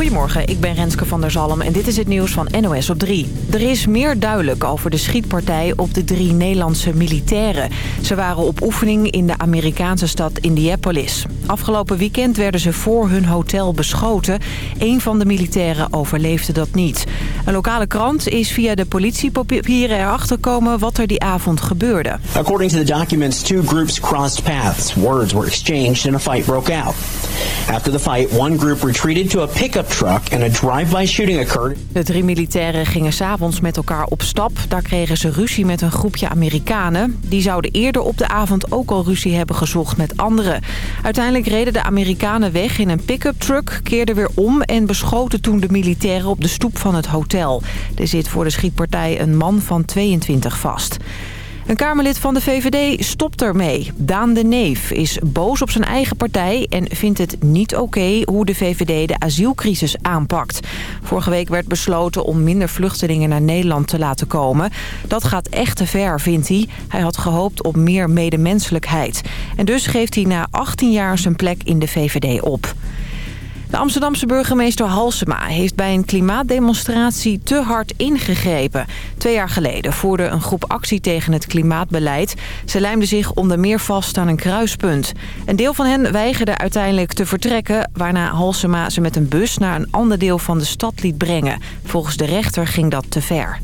Goedemorgen, ik ben Renske van der Zalm en dit is het nieuws van NOS op 3. Er is meer duidelijk over de schietpartij op de drie Nederlandse militairen. Ze waren op oefening in de Amerikaanse stad Indianapolis. Afgelopen weekend werden ze voor hun hotel beschoten. Een van de militairen overleefde dat niet. Een lokale krant is via de politiepapieren erachter gekomen wat er die avond gebeurde. According to the documents, two groups crossed paths. Words were exchanged and a fight broke out. After the fight, one group retreated to a pickup truck and a drive-by shooting occurred. De drie militairen gingen s'avonds met elkaar op stap. Daar kregen ze ruzie met een groepje Amerikanen. Die zouden eerder op de avond ook al ruzie hebben gezocht met anderen. Uiteindelijk reden de Amerikanen weg in een pick-up truck, keerden weer om... en beschoten toen de militairen op de stoep van het hotel. Er zit voor de schietpartij een man van 22 vast. Een Kamerlid van de VVD stopt ermee. Daan de Neef is boos op zijn eigen partij en vindt het niet oké hoe de VVD de asielcrisis aanpakt. Vorige week werd besloten om minder vluchtelingen naar Nederland te laten komen. Dat gaat echt te ver, vindt hij. Hij had gehoopt op meer medemenselijkheid. En dus geeft hij na 18 jaar zijn plek in de VVD op. De Amsterdamse burgemeester Halsema heeft bij een klimaatdemonstratie te hard ingegrepen. Twee jaar geleden voerde een groep actie tegen het klimaatbeleid. Ze lijmden zich onder meer vast aan een kruispunt. Een deel van hen weigerde uiteindelijk te vertrekken... waarna Halsema ze met een bus naar een ander deel van de stad liet brengen. Volgens de rechter ging dat te ver.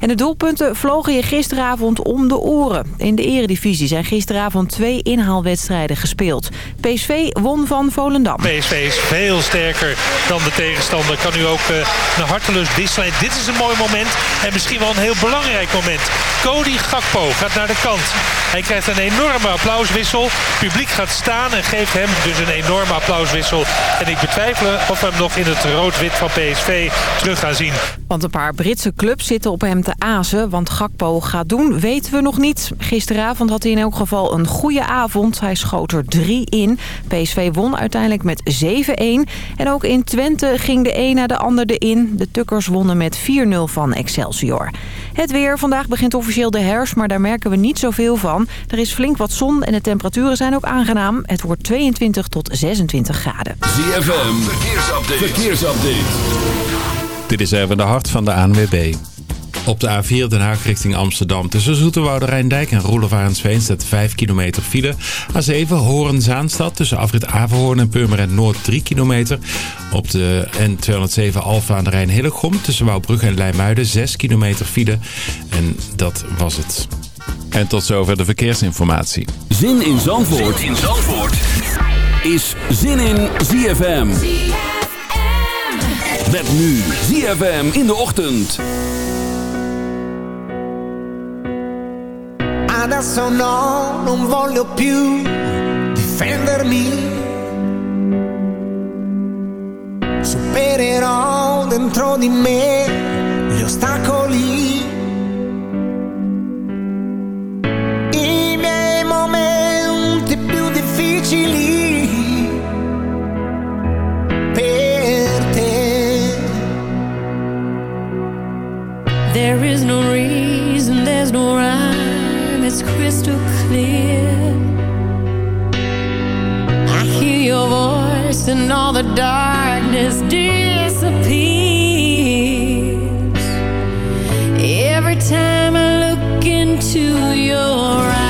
En de doelpunten vlogen je gisteravond om de oren. In de eredivisie zijn gisteravond twee inhaalwedstrijden gespeeld. PSV won van Volendam. PSV is veel sterker dan de tegenstander. Kan nu ook uh, naar hartelust disselen. Dit is een mooi moment en misschien wel een heel belangrijk moment. Cody Gakpo gaat naar de kant. Hij krijgt een enorme applauswissel. Het publiek gaat staan en geeft hem dus een enorme applauswissel. En ik betwijfel of we hem nog in het rood-wit van PSV terug gaan zien. Want een paar Britse clubs zitten op hem te azen. Want Gakpo gaat doen, weten we nog niet. Gisteravond had hij in elk geval een goede avond. Hij schoot er drie in. PSV won uiteindelijk met 7-1. En ook in Twente ging de een na de ander erin. De Tukkers wonnen met 4-0 van Excelsior. Het weer. Vandaag begint officieel de herfst, maar daar merken we niet zoveel van. Er is flink wat zon en de temperaturen zijn ook aangenaam. Het wordt 22 tot 26 graden. ZFM. Verkeersupdate. Verkeersupdate. Dit is even de hart van de ANWB. Op de A4 Den Haag richting Amsterdam. Tussen Zoeterwoude Rijndijk en Roelofarensveen staat 5 kilometer file. A7 Horen-Zaanstad tussen afrit Averhoorn en Purmerend Noord 3 kilometer. Op de N207 Alfa aan de Rijn Hillegom tussen Wouwbrug en Leimuiden 6 kilometer file. En dat was het. En tot zover de verkeersinformatie. Zin in Zandvoort, zin in Zandvoort. is Zin in ZFM. Met nu ZFM in de ochtend. Adesso no, non voglio più difendermi. Supererò dentro di me gli ostacoli. I miei momenti più difficili. Per te. There is no reason, crystal clear. I hear your voice and all the darkness disappears. Every time I look into your eyes,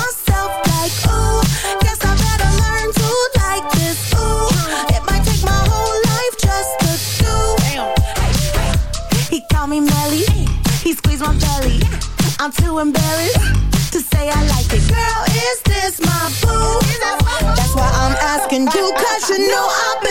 I'm too embarrassed to say I like it. Girl, is this my boo? That's why I'm asking you, cause you know I've been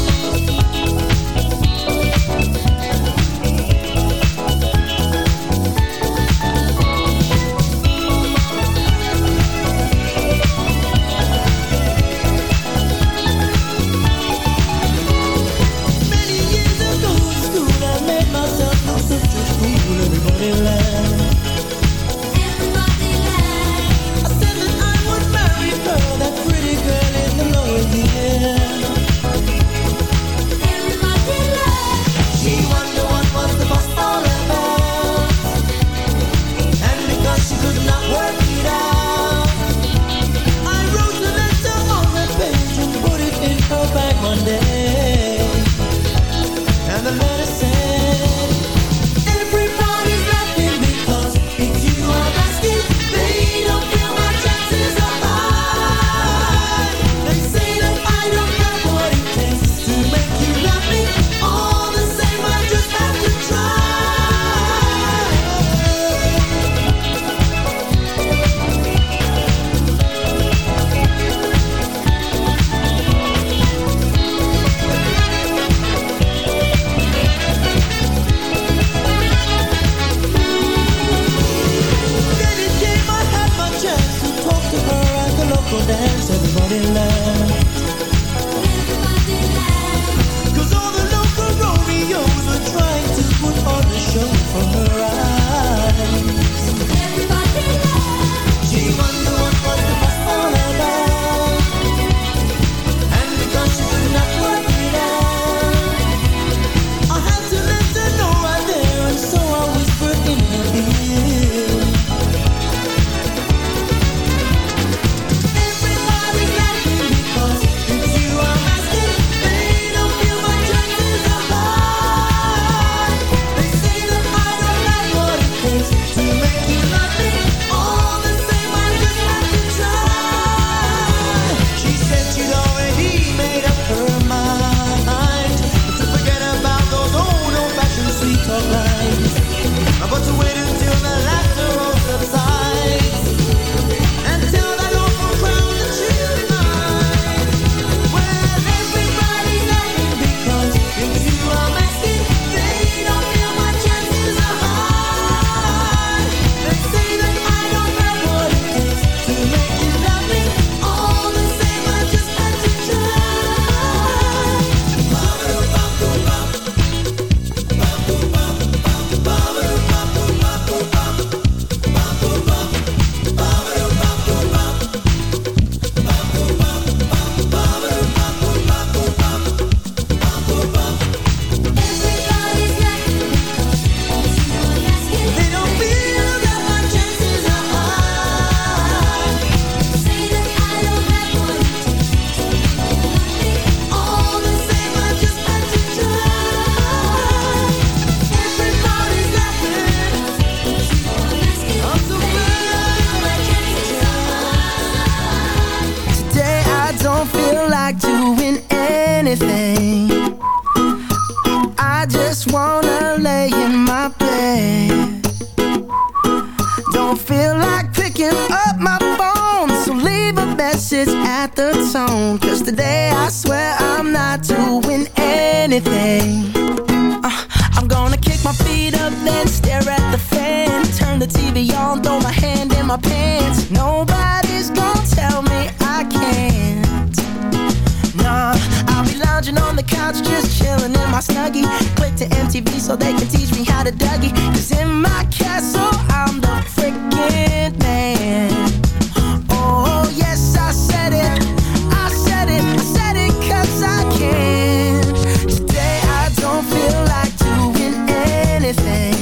everything.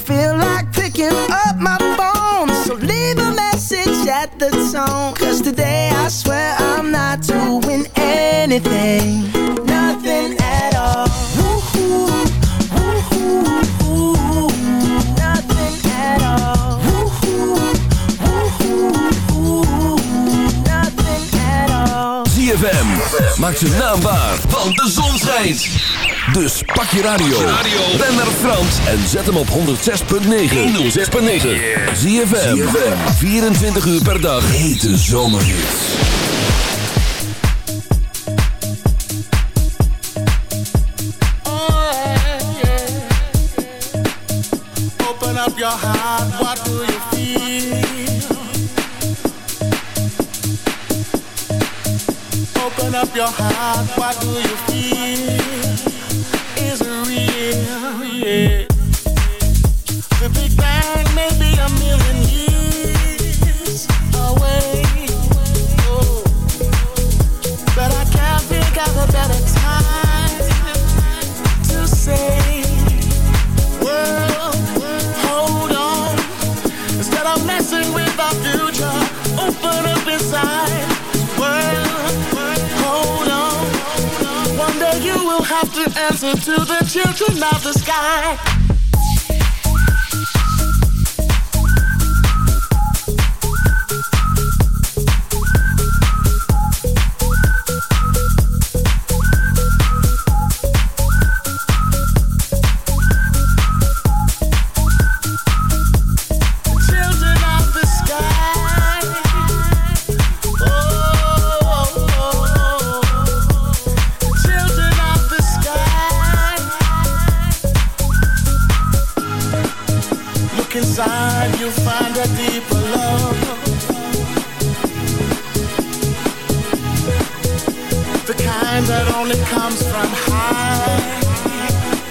feel like picking up my phone. So leave a message at the tone. Cause today I swear I'm not doing anything. Nothing at all. Who Nothing at all. Who Nothing at all. Maak ze naambaar, want de zon schijnt. Dus pak je radio. Ben naar Frans en zet hem op 106.9. 106.9. Zie je 24 uur per dag. Hete zomerhits. up your heart, what do you feel? Open up your heart, what do you feel? of the sky. comes from high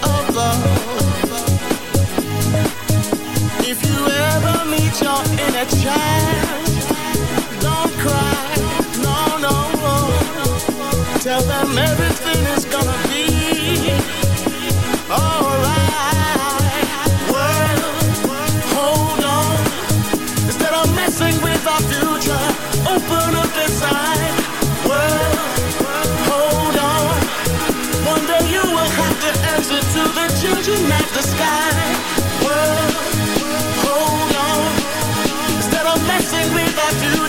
above. If you ever meet your inner child, don't cry, no, no. Tell them everything.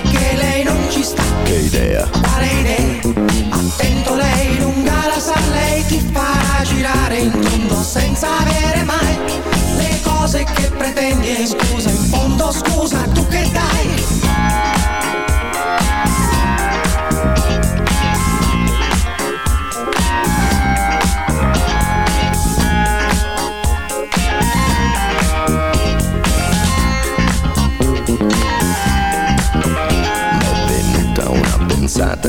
che ci sta? che idea Quale idea? Attento lei lunga la sa lei ti farà girare in tondo senza avere mai le cose che pretendi e scusa in fondo scusa tu che dai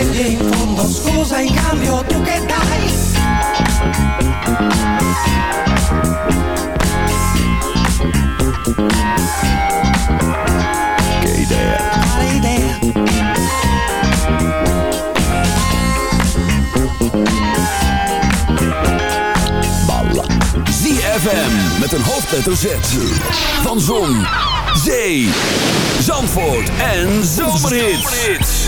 pretendi in fondo scusa in cambio tu che dai che idea. Quale idea? Balla. ZFM met een hoofdletter Z. Van Zon, Zee, Zandvoort en Zomerhits.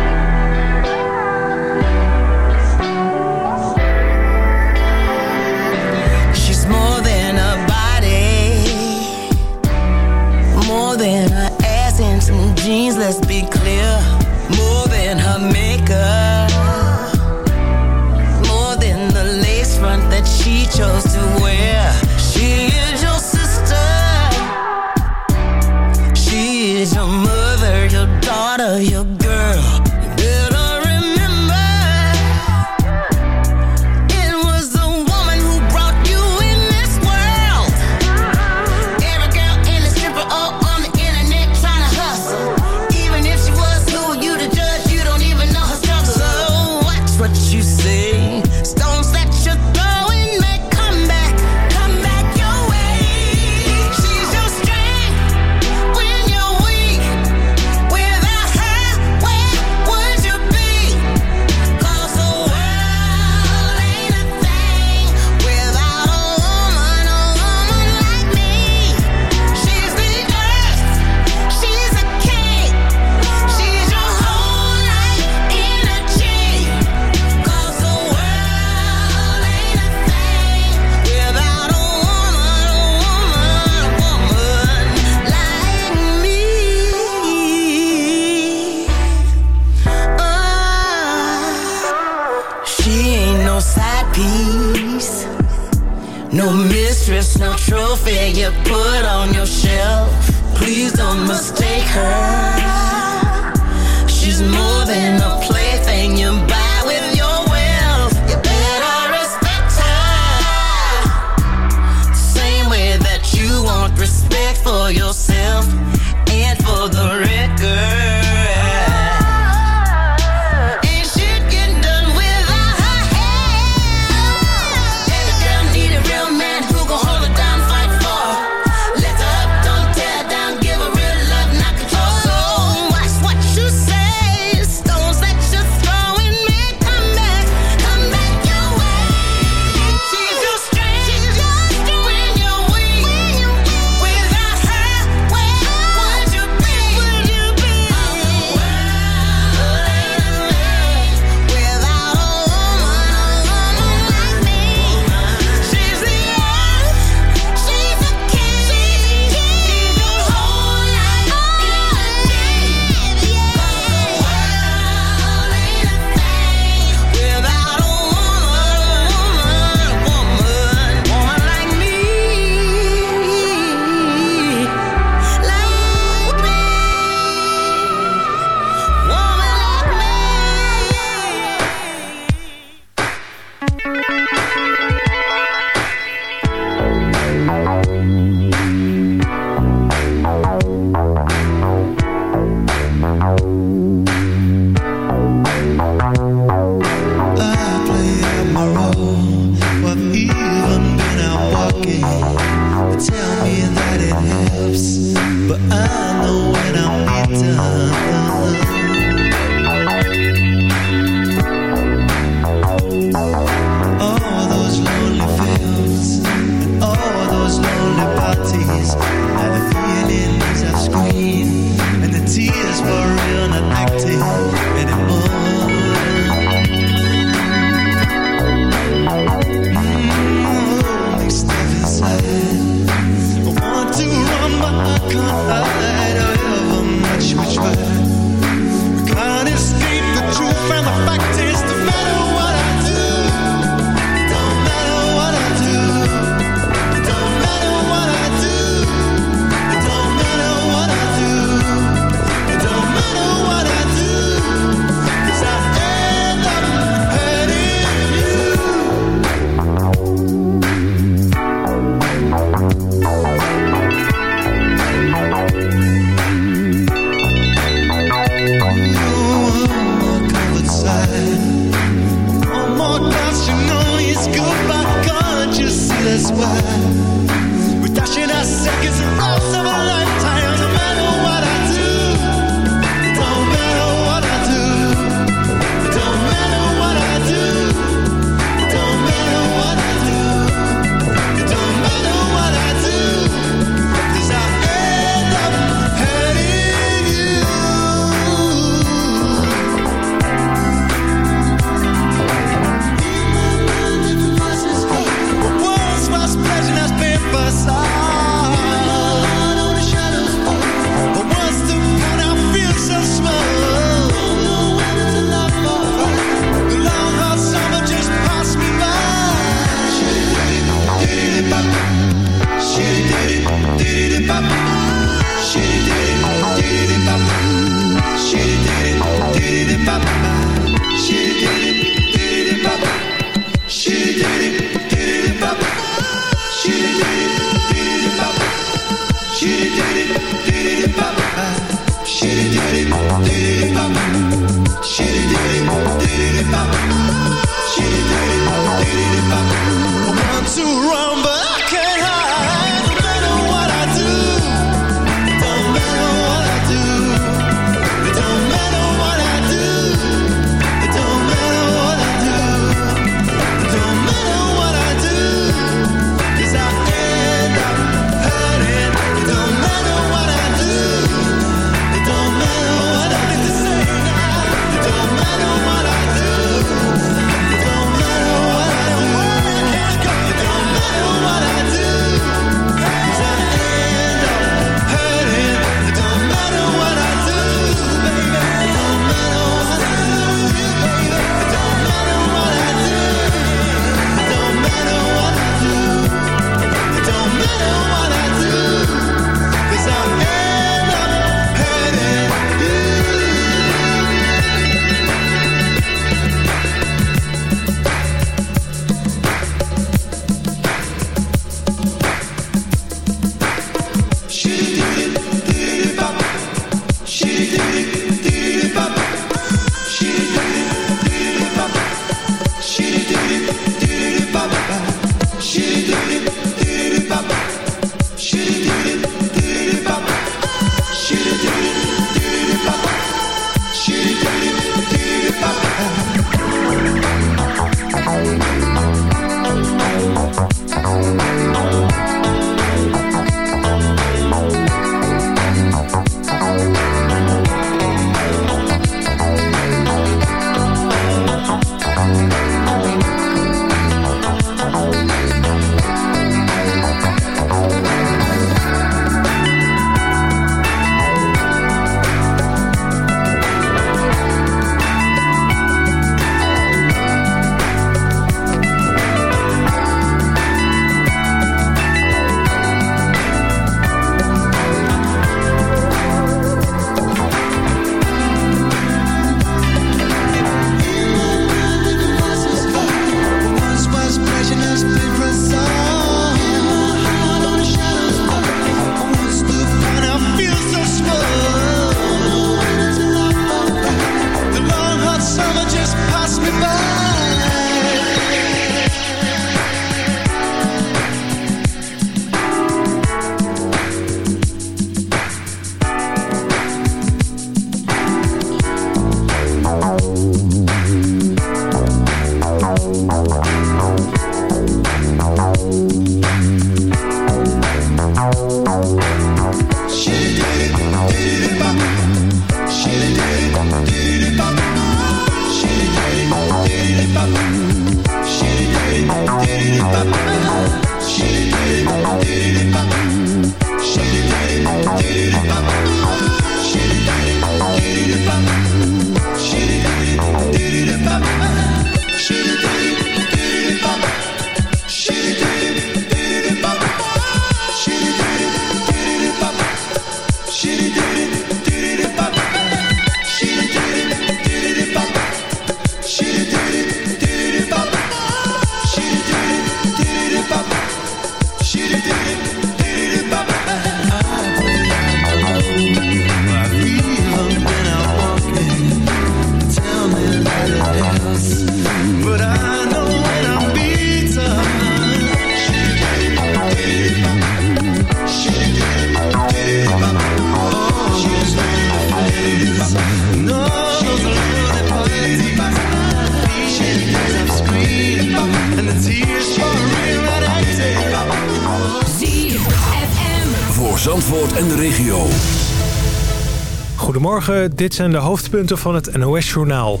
Dit zijn de hoofdpunten van het NOS-journaal.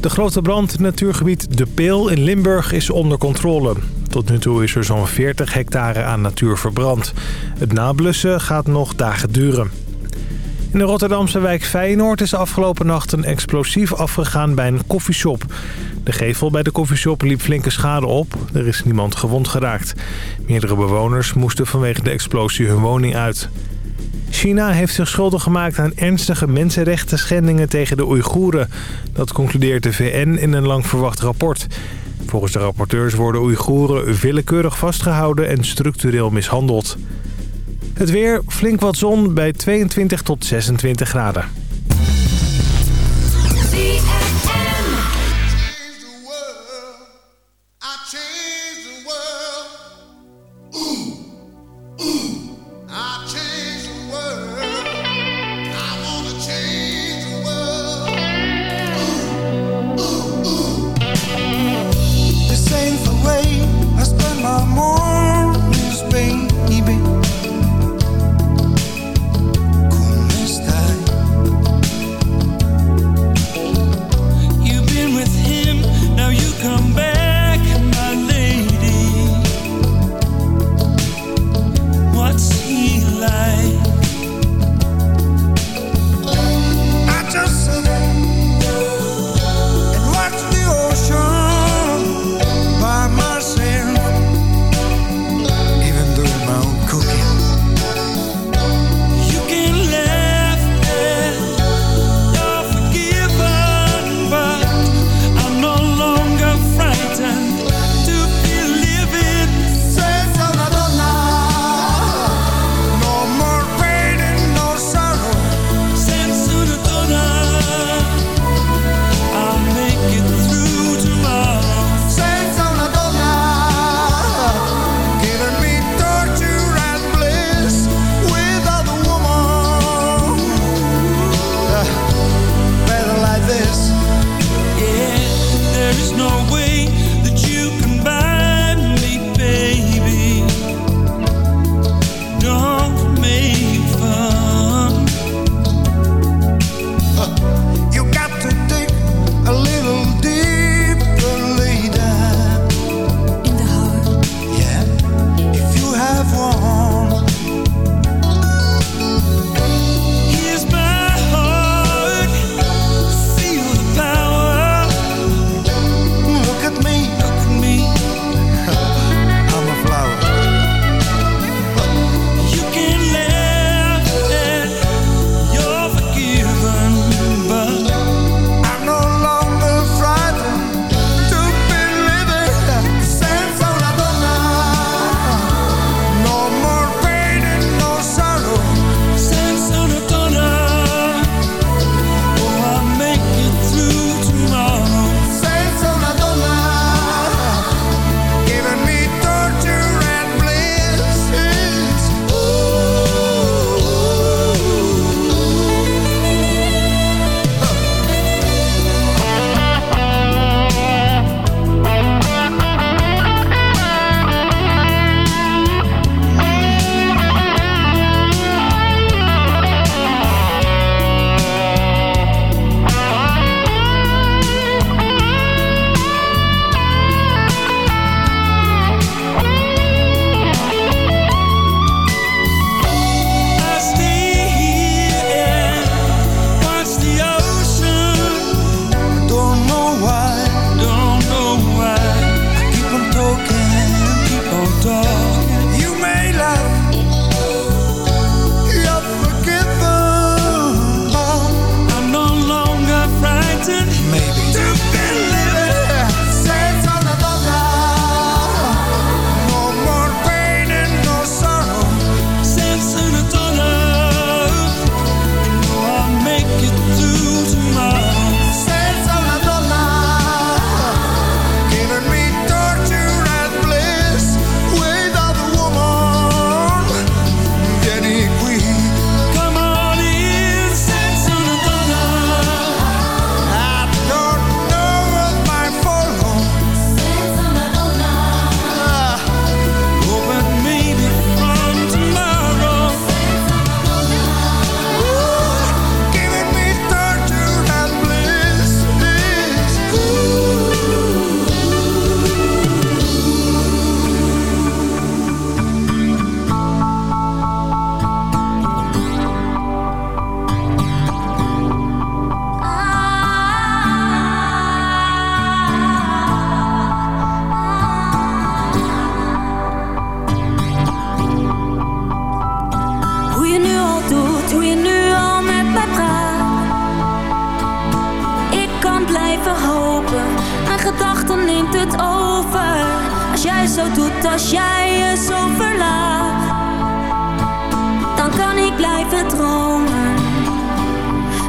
De grote brand in natuurgebied De Peel in Limburg is onder controle. Tot nu toe is er zo'n 40 hectare aan natuur verbrand. Het nablussen gaat nog dagen duren. In de Rotterdamse wijk Feyenoord is afgelopen nacht een explosief afgegaan bij een koffieshop. De gevel bij de koffieshop liep flinke schade op. Er is niemand gewond geraakt. Meerdere bewoners moesten vanwege de explosie hun woning uit. China heeft zich schuldig gemaakt aan ernstige mensenrechten schendingen tegen de Oeigoeren. Dat concludeert de VN in een lang verwacht rapport. Volgens de rapporteurs worden Oeigoeren willekeurig vastgehouden en structureel mishandeld. Het weer, flink wat zon bij 22 tot 26 graden. Als jij je zo verlaat, dan kan ik blijven dromen.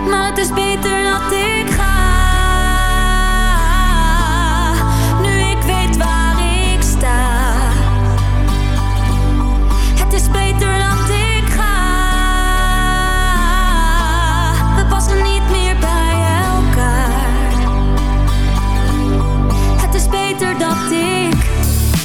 Maar het is beter dat ik